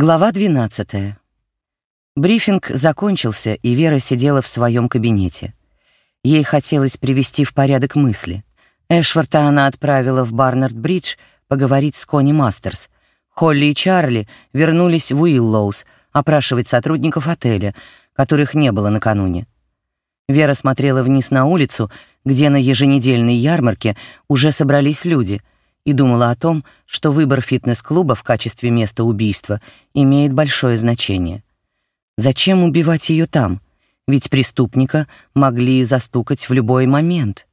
Глава 12. Брифинг закончился, и Вера сидела в своем кабинете. Ей хотелось привести в порядок мысли. Эшфорта она отправила в Барнард-Бридж поговорить с Кони Мастерс. Холли и Чарли вернулись в Уиллоус опрашивать сотрудников отеля, которых не было накануне. Вера смотрела вниз на улицу, где на еженедельной ярмарке уже собрались люди — и думала о том, что выбор фитнес-клуба в качестве места убийства имеет большое значение. Зачем убивать ее там? Ведь преступника могли застукать в любой момент.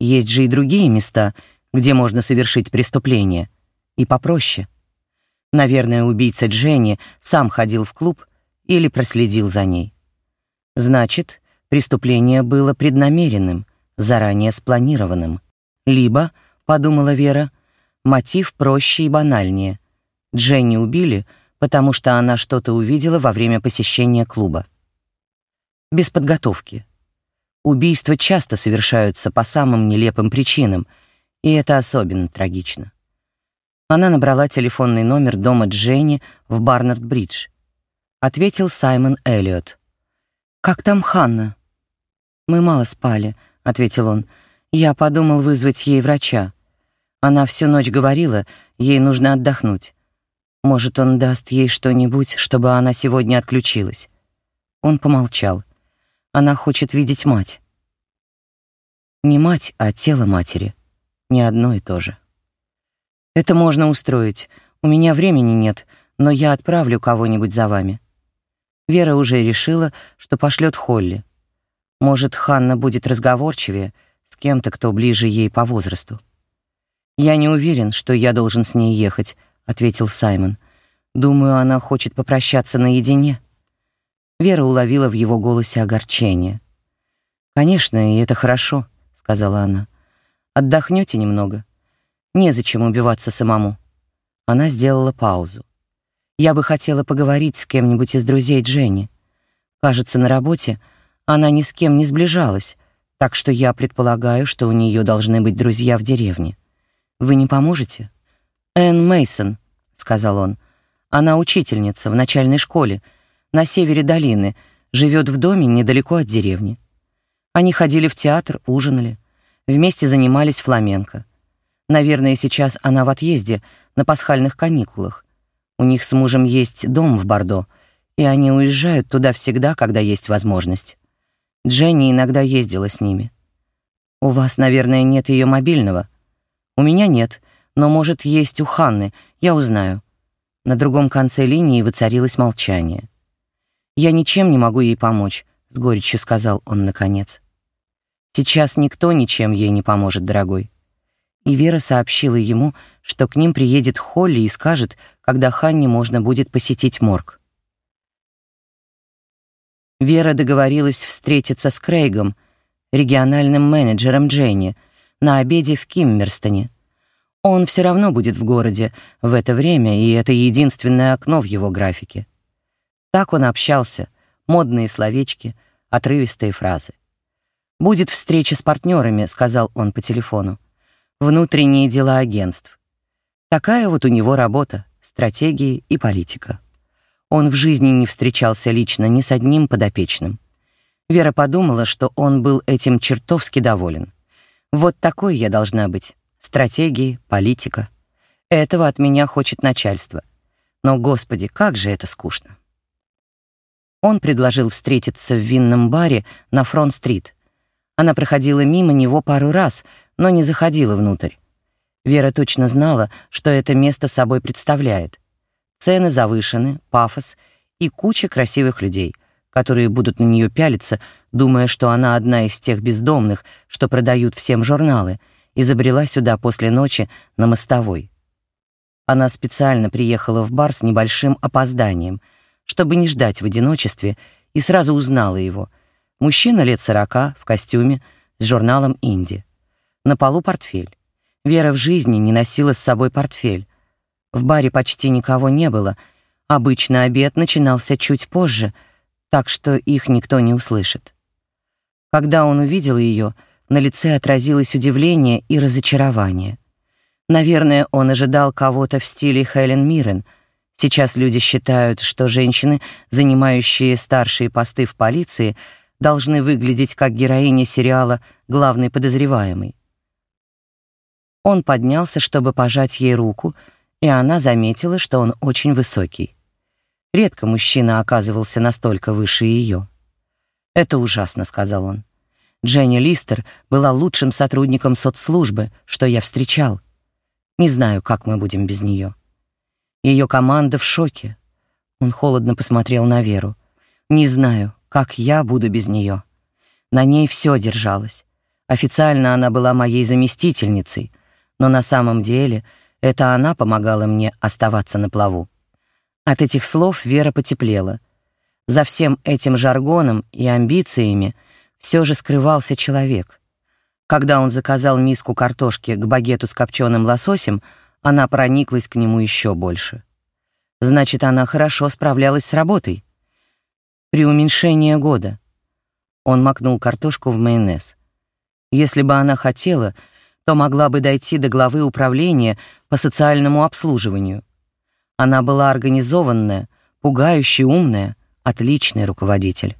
Есть же и другие места, где можно совершить преступление. И попроще. Наверное, убийца Дженни сам ходил в клуб или проследил за ней. Значит, преступление было преднамеренным, заранее спланированным. Либо, подумала Вера, Мотив проще и банальнее. Дженни убили, потому что она что-то увидела во время посещения клуба. Без подготовки. Убийства часто совершаются по самым нелепым причинам, и это особенно трагично. Она набрала телефонный номер дома Дженни в Барнард-Бридж. Ответил Саймон Эллиот. «Как там Ханна?» «Мы мало спали», — ответил он. «Я подумал вызвать ей врача. Она всю ночь говорила, ей нужно отдохнуть. Может, он даст ей что-нибудь, чтобы она сегодня отключилась. Он помолчал. Она хочет видеть мать. Не мать, а тело матери. Не одно и то же. Это можно устроить. У меня времени нет, но я отправлю кого-нибудь за вами. Вера уже решила, что пошлет Холли. Может, Ханна будет разговорчивее с кем-то, кто ближе ей по возрасту. «Я не уверен, что я должен с ней ехать», — ответил Саймон. «Думаю, она хочет попрощаться наедине». Вера уловила в его голосе огорчение. «Конечно, и это хорошо», — сказала она. «Отдохнете немного. Незачем убиваться самому». Она сделала паузу. «Я бы хотела поговорить с кем-нибудь из друзей Дженни. Кажется, на работе она ни с кем не сближалась, так что я предполагаю, что у нее должны быть друзья в деревне. Вы не поможете? Энн Мейсон, сказал он. Она учительница в начальной школе на севере долины, живет в доме недалеко от деревни. Они ходили в театр, ужинали, вместе занимались фламенко. Наверное, сейчас она в отъезде на пасхальных каникулах. У них с мужем есть дом в Бордо, и они уезжают туда всегда, когда есть возможность. Дженни иногда ездила с ними. У вас, наверное, нет ее мобильного. У меня нет, но, может, есть у Ханны, я узнаю. На другом конце линии воцарилось молчание. «Я ничем не могу ей помочь», — с горечью сказал он наконец. «Сейчас никто ничем ей не поможет, дорогой». И Вера сообщила ему, что к ним приедет Холли и скажет, когда Ханне можно будет посетить морг. Вера договорилась встретиться с Крейгом, региональным менеджером Дженни, на обеде в Киммерстоне. Он все равно будет в городе в это время, и это единственное окно в его графике. Так он общался, модные словечки, отрывистые фразы. «Будет встреча с партнерами», — сказал он по телефону. «Внутренние дела агентств». Такая вот у него работа, стратегии и политика. Он в жизни не встречался лично ни с одним подопечным. Вера подумала, что он был этим чертовски доволен. Вот такой я должна быть. Стратегии, политика. Этого от меня хочет начальство. Но, господи, как же это скучно. Он предложил встретиться в винном баре на Фронт-стрит. Она проходила мимо него пару раз, но не заходила внутрь. Вера точно знала, что это место собой представляет. Цены завышены, пафос и куча красивых людей — которые будут на нее пялиться, думая, что она одна из тех бездомных, что продают всем журналы, и забрела сюда после ночи на мостовой. Она специально приехала в бар с небольшим опозданием, чтобы не ждать в одиночестве, и сразу узнала его. Мужчина лет сорока, в костюме, с журналом «Инди». На полу портфель. Вера в жизни не носила с собой портфель. В баре почти никого не было. Обычно обед начинался чуть позже — так что их никто не услышит. Когда он увидел ее, на лице отразилось удивление и разочарование. Наверное, он ожидал кого-то в стиле Хелен Миррен, Сейчас люди считают, что женщины, занимающие старшие посты в полиции, должны выглядеть как героини сериала «Главный подозреваемый». Он поднялся, чтобы пожать ей руку, и она заметила, что он очень высокий. Редко мужчина оказывался настолько выше ее. «Это ужасно», — сказал он. «Дженни Листер была лучшим сотрудником соцслужбы, что я встречал. Не знаю, как мы будем без нее». Ее команда в шоке. Он холодно посмотрел на Веру. «Не знаю, как я буду без нее. На ней все держалось. Официально она была моей заместительницей, но на самом деле это она помогала мне оставаться на плаву». От этих слов Вера потеплела. За всем этим жаргоном и амбициями все же скрывался человек. Когда он заказал миску картошки к багету с копченым лососем, она прониклась к нему еще больше. Значит, она хорошо справлялась с работой. При уменьшении года. Он макнул картошку в майонез. Если бы она хотела, то могла бы дойти до главы управления по социальному обслуживанию. Она была организованная, пугающе умная, отличный руководитель.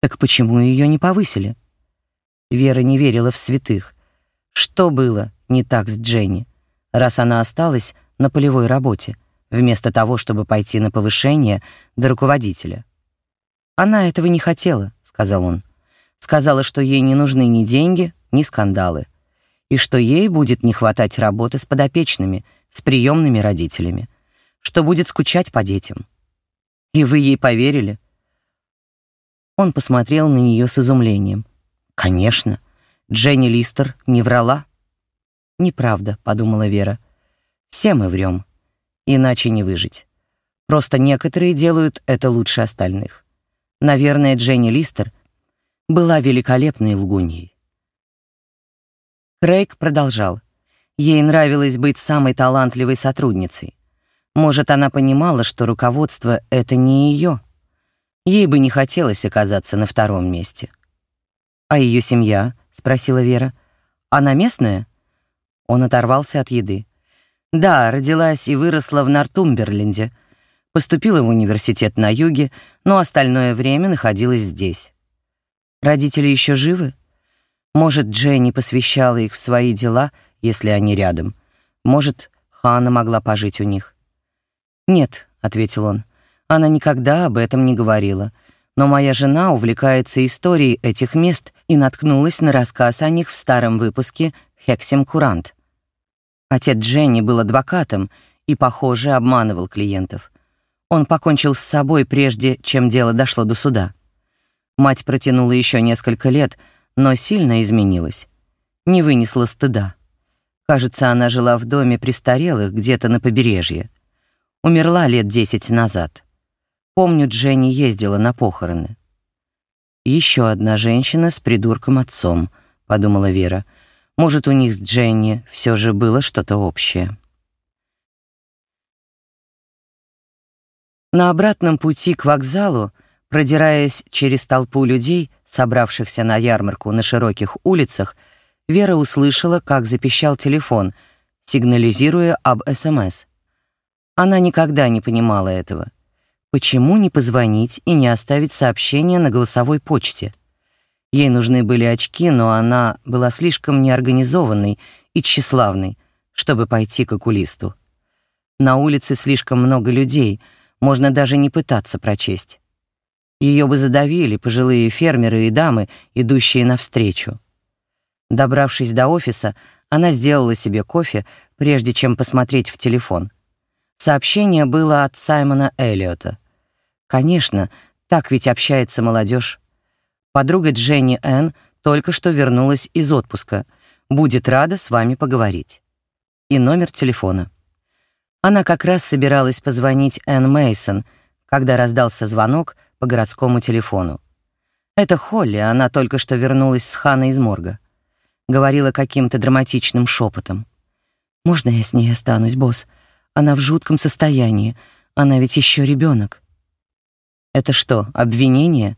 Так почему ее не повысили? Вера не верила в святых. Что было не так с Дженни? раз она осталась на полевой работе, вместо того, чтобы пойти на повышение до руководителя. «Она этого не хотела», — сказал он. «Сказала, что ей не нужны ни деньги, ни скандалы, и что ей будет не хватать работы с подопечными, с приемными родителями, что будет скучать по детям. И вы ей поверили?» Он посмотрел на нее с изумлением. «Конечно, Дженни Листер не врала». «Неправда», — подумала Вера. «Все мы врем. Иначе не выжить. Просто некоторые делают это лучше остальных. Наверное, Дженни Листер была великолепной лгуньей». Крейг продолжал. Ей нравилось быть самой талантливой сотрудницей. Может, она понимала, что руководство — это не ее. Ей бы не хотелось оказаться на втором месте. «А ее семья?» — спросила Вера. «Она местная?» Он оторвался от еды. Да, родилась и выросла в Нортумберленде. Поступила в университет на юге, но остальное время находилась здесь. Родители еще живы? Может, Дженни посвящала их в свои дела, если они рядом. Может, Хана могла пожить у них. «Нет», — ответил он, — «она никогда об этом не говорила. Но моя жена увлекается историей этих мест и наткнулась на рассказ о них в старом выпуске «Хексим Курант». Отец Дженни был адвокатом и, похоже, обманывал клиентов. Он покончил с собой прежде, чем дело дошло до суда. Мать протянула еще несколько лет, но сильно изменилась. Не вынесла стыда. Кажется, она жила в доме престарелых где-то на побережье. Умерла лет десять назад. Помню, Дженни ездила на похороны. Еще одна женщина с придурком отцом, подумала Вера. Может, у них с Дженни все же было что-то общее. На обратном пути к вокзалу, продираясь через толпу людей, собравшихся на ярмарку на широких улицах, Вера услышала, как запищал телефон, сигнализируя об СМС. Она никогда не понимала этого. Почему не позвонить и не оставить сообщение на голосовой почте? Ей нужны были очки, но она была слишком неорганизованной и тщеславной, чтобы пойти к окулисту. На улице слишком много людей, можно даже не пытаться прочесть. Ее бы задавили пожилые фермеры и дамы, идущие навстречу. Добравшись до офиса, она сделала себе кофе, прежде чем посмотреть в телефон. Сообщение было от Саймона Эллиота. Конечно, так ведь общается молодежь. Подруга Дженни Энн только что вернулась из отпуска. Будет рада с вами поговорить. И номер телефона. Она как раз собиралась позвонить Энн Мейсон, когда раздался звонок по городскому телефону. Это Холли, она только что вернулась с Ханой из морга. Говорила каким-то драматичным шепотом. «Можно я с ней останусь, босс? Она в жутком состоянии. Она ведь еще ребенок. «Это что, обвинение?»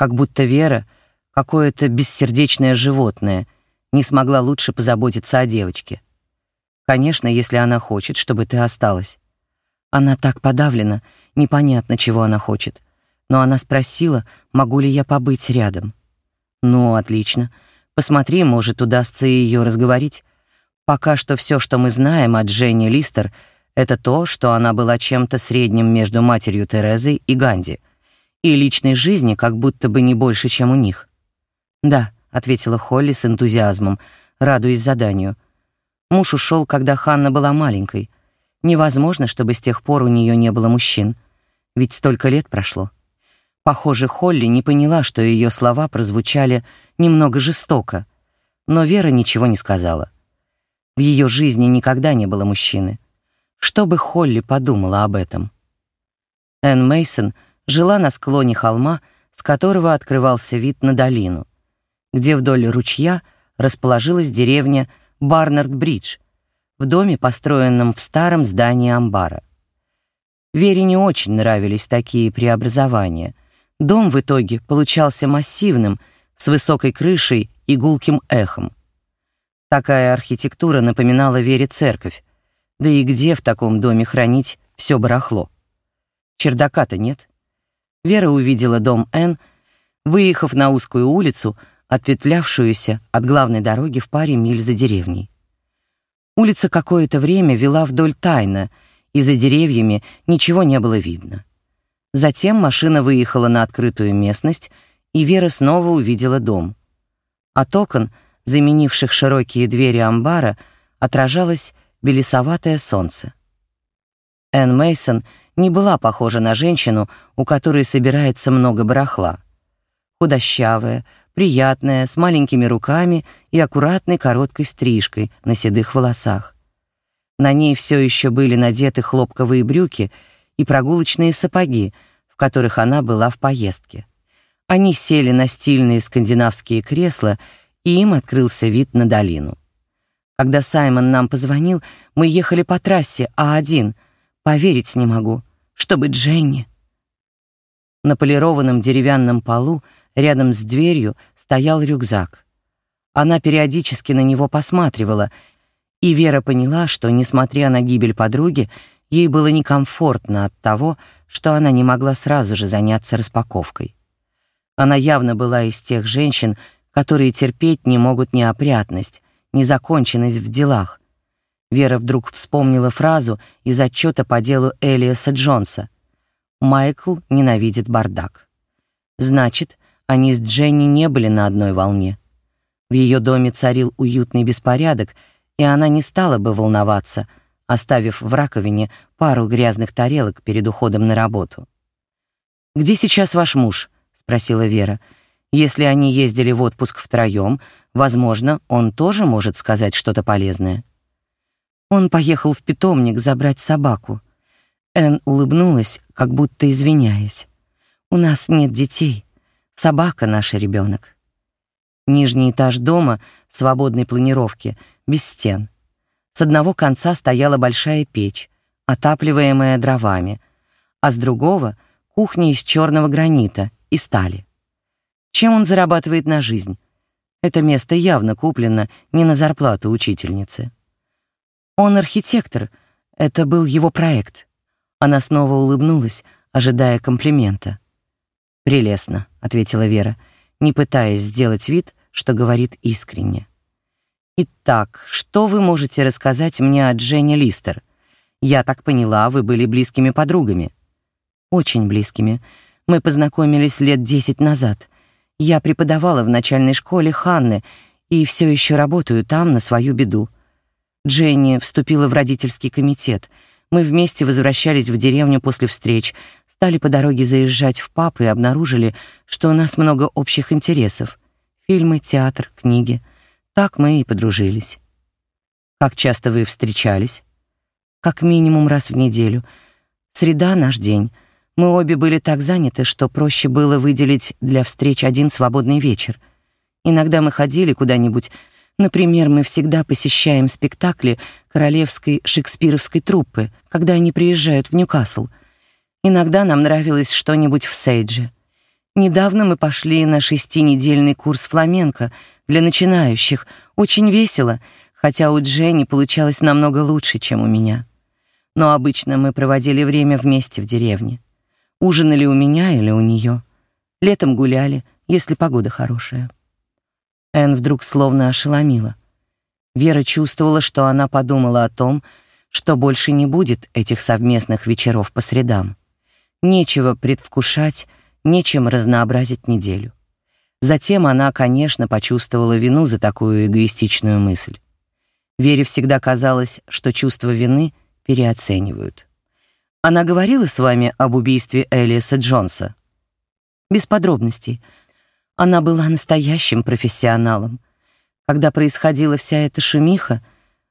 как будто Вера, какое-то бессердечное животное, не смогла лучше позаботиться о девочке. Конечно, если она хочет, чтобы ты осталась. Она так подавлена, непонятно, чего она хочет. Но она спросила, могу ли я побыть рядом. Ну, отлично. Посмотри, может, удастся ее разговорить. Пока что все, что мы знаем о Дженни Листер, это то, что она была чем-то средним между матерью Терезой и Ганди. И личной жизни как будто бы не больше, чем у них. «Да», — ответила Холли с энтузиазмом, радуясь заданию. Муж ушел, когда Ханна была маленькой. Невозможно, чтобы с тех пор у нее не было мужчин. Ведь столько лет прошло. Похоже, Холли не поняла, что ее слова прозвучали немного жестоко, но Вера ничего не сказала. В ее жизни никогда не было мужчины. Что бы Холли подумала об этом? Энн Мейсон жила на склоне холма, с которого открывался вид на долину, где вдоль ручья расположилась деревня Барнард-Бридж, в доме, построенном в старом здании амбара. Вере не очень нравились такие преобразования. Дом в итоге получался массивным, с высокой крышей и гулким эхом. Такая архитектура напоминала Вере церковь. Да и где в таком доме хранить все барахло? Чердака-то нет. Вера увидела дом Н, выехав на узкую улицу, ответвлявшуюся от главной дороги в паре миль за деревней. Улица какое-то время вела вдоль тайна, и за деревьями ничего не было видно. Затем машина выехала на открытую местность, и Вера снова увидела дом. От окон, заменивших широкие двери амбара, отражалось белесоватое солнце. Энн Мейсон не была похожа на женщину, у которой собирается много барахла. Худощавая, приятная, с маленькими руками и аккуратной короткой стрижкой на седых волосах. На ней все еще были надеты хлопковые брюки и прогулочные сапоги, в которых она была в поездке. Они сели на стильные скандинавские кресла, и им открылся вид на долину. Когда Саймон нам позвонил, мы ехали по трассе А1. Поверить не могу, чтобы Дженни... На полированном деревянном полу Рядом с дверью стоял рюкзак. Она периодически на него посматривала, и Вера поняла, что, несмотря на гибель подруги, ей было некомфортно от того, что она не могла сразу же заняться распаковкой. Она явно была из тех женщин, которые терпеть не могут неопрятность, незаконченность в делах. Вера вдруг вспомнила фразу из отчета по делу Элиаса Джонса. «Майкл ненавидит бардак». Значит, они с Дженни не были на одной волне. В ее доме царил уютный беспорядок, и она не стала бы волноваться, оставив в раковине пару грязных тарелок перед уходом на работу. «Где сейчас ваш муж?» — спросила Вера. «Если они ездили в отпуск втроем, возможно, он тоже может сказать что-то полезное». Он поехал в питомник забрать собаку. Эн улыбнулась, как будто извиняясь. «У нас нет детей. Собака наш ребенок. Нижний этаж дома свободной планировки, без стен. С одного конца стояла большая печь, отапливаемая дровами, а с другого — кухня из черного гранита и стали. Чем он зарабатывает на жизнь? Это место явно куплено не на зарплату учительницы. Он архитектор, это был его проект. Она снова улыбнулась, ожидая комплимента. «Прелестно», — ответила Вера, не пытаясь сделать вид, что говорит искренне. «Итак, что вы можете рассказать мне о Дженни Листер? Я так поняла, вы были близкими подругами». «Очень близкими. Мы познакомились лет десять назад. Я преподавала в начальной школе Ханны и все еще работаю там на свою беду. Дженни вступила в родительский комитет. Мы вместе возвращались в деревню после встреч, Стали по дороге заезжать в паб и обнаружили, что у нас много общих интересов. Фильмы, театр, книги. Так мы и подружились. Как часто вы встречались? Как минимум раз в неделю. Среда — наш день. Мы обе были так заняты, что проще было выделить для встреч один свободный вечер. Иногда мы ходили куда-нибудь, Например, мы всегда посещаем спектакли королевской шекспировской труппы, когда они приезжают в Ньюкасл — Иногда нам нравилось что-нибудь в Сейдже. Недавно мы пошли на шестинедельный курс фламенко для начинающих. Очень весело, хотя у Дженни получалось намного лучше, чем у меня. но обычно мы проводили время вместе в деревне. Ужинали у меня или у нее. Летом гуляли, если погода хорошая. Энн вдруг словно ошеломила. Вера чувствовала, что она подумала о том, что больше не будет этих совместных вечеров по средам. Нечего предвкушать, нечем разнообразить неделю. Затем она, конечно, почувствовала вину за такую эгоистичную мысль. Вере всегда казалось, что чувство вины переоценивают. Она говорила с вами об убийстве Элиаса Джонса? Без подробностей. Она была настоящим профессионалом. Когда происходила вся эта шумиха,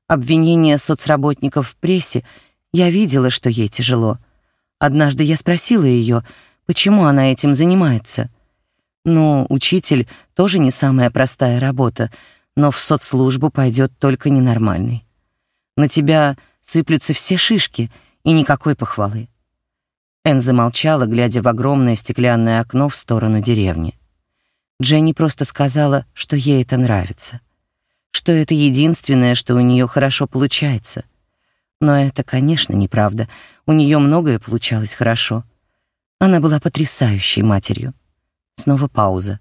обвинения соцработников в прессе, я видела, что ей тяжело. Однажды я спросила ее, почему она этим занимается. Ну, учитель тоже не самая простая работа, но в соцслужбу пойдет только ненормальный. На тебя сыплются все шишки и никакой похвалы. Эн замолчала, глядя в огромное стеклянное окно в сторону деревни. Дженни просто сказала, что ей это нравится, что это единственное, что у нее хорошо получается. Но это, конечно, неправда. У нее многое получалось хорошо. Она была потрясающей матерью. Снова пауза.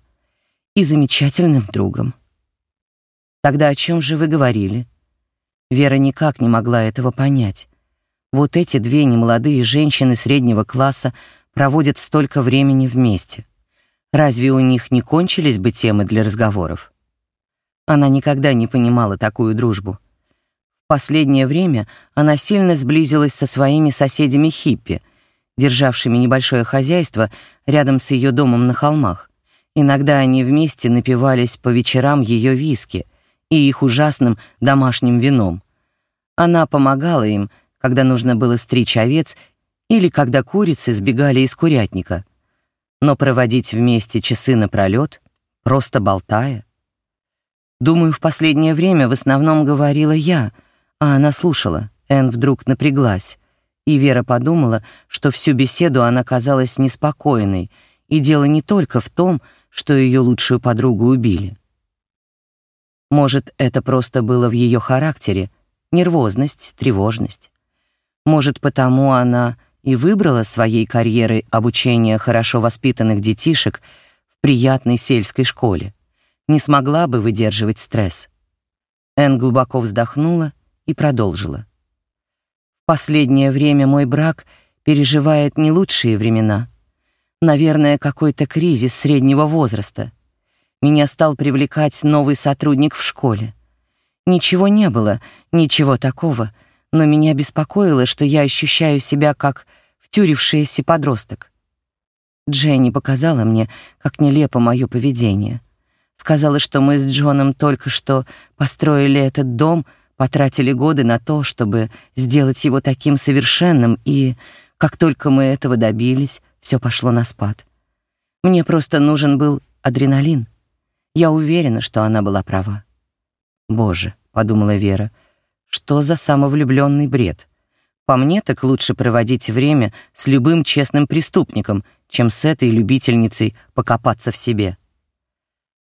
И замечательным другом. Тогда о чем же вы говорили? Вера никак не могла этого понять. Вот эти две немолодые женщины среднего класса проводят столько времени вместе. Разве у них не кончились бы темы для разговоров? Она никогда не понимала такую дружбу. В последнее время она сильно сблизилась со своими соседями-хиппи, державшими небольшое хозяйство рядом с ее домом на холмах. Иногда они вместе напивались по вечерам ее виски — и их ужасным домашним вином. Она помогала им, когда нужно было стричь овец или когда курицы сбегали из курятника. Но проводить вместе часы напролёт, просто болтая. Думаю, в последнее время в основном говорила я, а она слушала. Эн вдруг напряглась, и Вера подумала, что всю беседу она казалась неспокойной, и дело не только в том, что ее лучшую подругу убили. Может, это просто было в ее характере, нервозность, тревожность. Может, потому она и выбрала своей карьерой обучение хорошо воспитанных детишек в приятной сельской школе. Не смогла бы выдерживать стресс. Эн глубоко вздохнула и продолжила. В последнее время мой брак переживает не лучшие времена. Наверное, какой-то кризис среднего возраста — меня стал привлекать новый сотрудник в школе. Ничего не было, ничего такого, но меня беспокоило, что я ощущаю себя как втюрившийся подросток. Дженни показала мне, как нелепо мое поведение. Сказала, что мы с Джоном только что построили этот дом, потратили годы на то, чтобы сделать его таким совершенным, и как только мы этого добились, все пошло на спад. Мне просто нужен был адреналин. Я уверена, что она была права. «Боже», — подумала Вера, — «что за самовлюбленный бред? По мне так лучше проводить время с любым честным преступником, чем с этой любительницей покопаться в себе».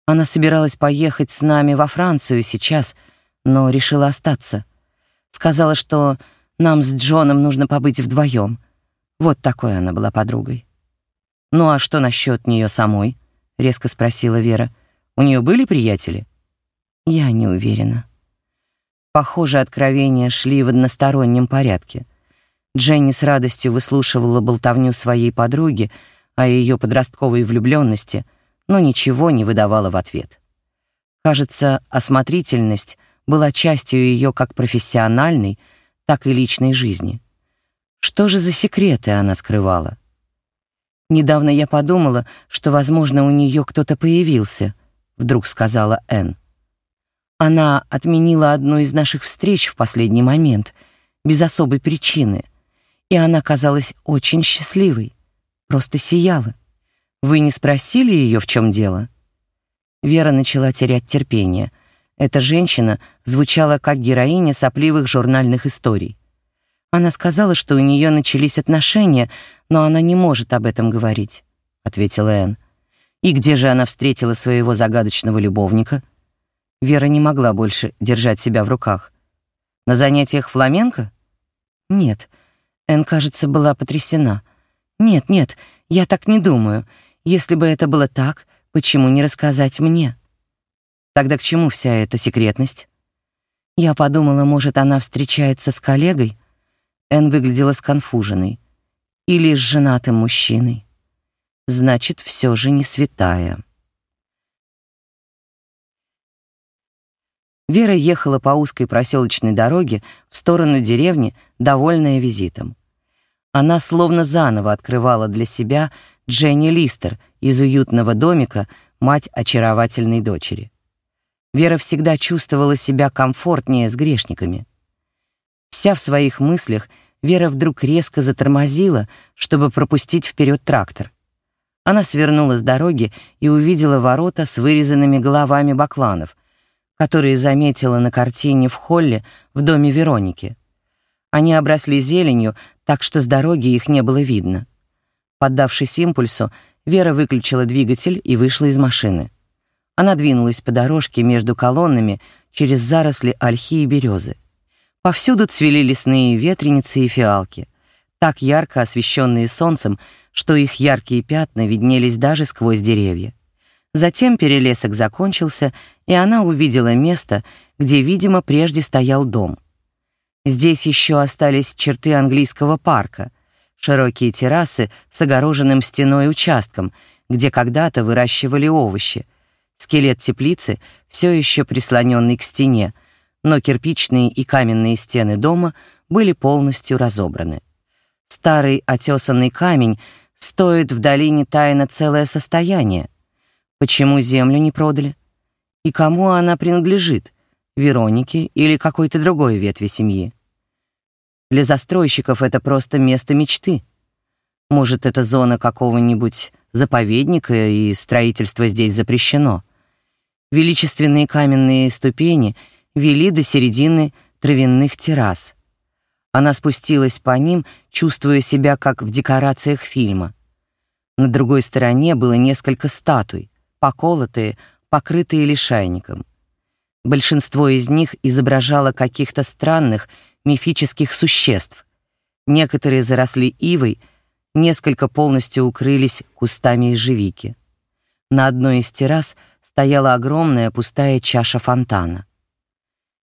Она собиралась поехать с нами во Францию сейчас, но решила остаться. Сказала, что нам с Джоном нужно побыть вдвоем. Вот такой она была подругой. «Ну а что насчет нее самой?» — резко спросила Вера. У нее были приятели? Я не уверена. Похоже, откровения шли в одностороннем порядке. Дженни с радостью выслушивала болтовню своей подруги о ее подростковой влюбленности, но ничего не выдавала в ответ. Кажется, осмотрительность была частью ее как профессиональной, так и личной жизни. Что же за секреты она скрывала? Недавно я подумала, что, возможно, у нее кто-то появился, вдруг сказала Энн. Она отменила одну из наших встреч в последний момент, без особой причины, и она казалась очень счастливой, просто сияла. Вы не спросили ее, в чем дело? Вера начала терять терпение. Эта женщина звучала как героиня сопливых журнальных историй. Она сказала, что у нее начались отношения, но она не может об этом говорить, ответила Энн. И где же она встретила своего загадочного любовника? Вера не могла больше держать себя в руках. На занятиях фламенко? Нет, Эн, кажется, была потрясена. «Нет, нет, я так не думаю. Если бы это было так, почему не рассказать мне?» «Тогда к чему вся эта секретность?» Я подумала, может, она встречается с коллегой? Эн выглядела сконфуженной. Или с женатым мужчиной. Значит, все же не святая. Вера ехала по узкой проселочной дороге в сторону деревни, довольная визитом. Она словно заново открывала для себя Дженни Листер из уютного домика, мать очаровательной дочери. Вера всегда чувствовала себя комфортнее с грешниками. Вся в своих мыслях, Вера вдруг резко затормозила, чтобы пропустить вперед трактор. Она свернула с дороги и увидела ворота с вырезанными головами бакланов, которые заметила на картине в холле в доме Вероники. Они обросли зеленью, так что с дороги их не было видно. Поддавшись импульсу, Вера выключила двигатель и вышла из машины. Она двинулась по дорожке между колоннами через заросли ольхи и березы. Повсюду цвели лесные ветреницы и фиалки, так ярко освещенные солнцем, что их яркие пятна виднелись даже сквозь деревья. Затем перелесок закончился, и она увидела место, где, видимо, прежде стоял дом. Здесь еще остались черты английского парка, широкие террасы с огороженным стеной участком, где когда-то выращивали овощи, Скелет теплицы все еще прислоненный к стене, но кирпичные и каменные стены дома были полностью разобраны. Старый отесанный камень стоит в долине тайна целое состояние. Почему землю не продали? И кому она принадлежит? Веронике или какой-то другой ветви семьи? Для застройщиков это просто место мечты. Может, это зона какого-нибудь заповедника, и строительство здесь запрещено. Величественные каменные ступени вели до середины травяных террас. Она спустилась по ним, чувствуя себя как в декорациях фильма. На другой стороне было несколько статуй, поколотые, покрытые лишайником. Большинство из них изображало каких-то странных мифических существ. Некоторые заросли ивой, несколько полностью укрылись кустами ежевики. На одной из террас — стояла огромная пустая чаша фонтана.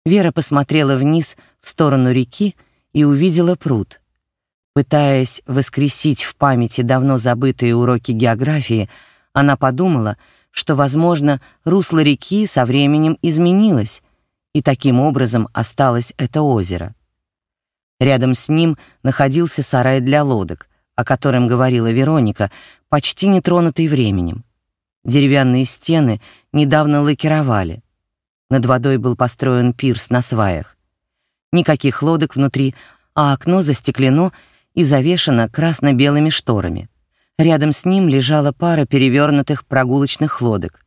Вера посмотрела вниз в сторону реки и увидела пруд. Пытаясь воскресить в памяти давно забытые уроки географии, она подумала, что, возможно, русло реки со временем изменилось, и таким образом осталось это озеро. Рядом с ним находился сарай для лодок, о котором говорила Вероника, почти нетронутый временем. Деревянные стены недавно лакировали. Над водой был построен пирс на сваях. Никаких лодок внутри, а окно застеклено и завешено красно-белыми шторами. Рядом с ним лежала пара перевернутых прогулочных лодок.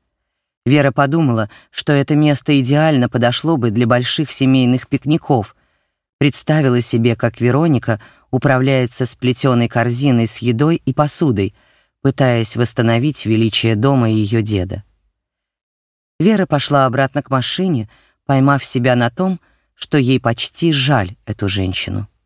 Вера подумала, что это место идеально подошло бы для больших семейных пикников. Представила себе, как Вероника управляется с плетеной корзиной с едой и посудой — пытаясь восстановить величие дома ее деда. Вера пошла обратно к машине, поймав себя на том, что ей почти жаль эту женщину.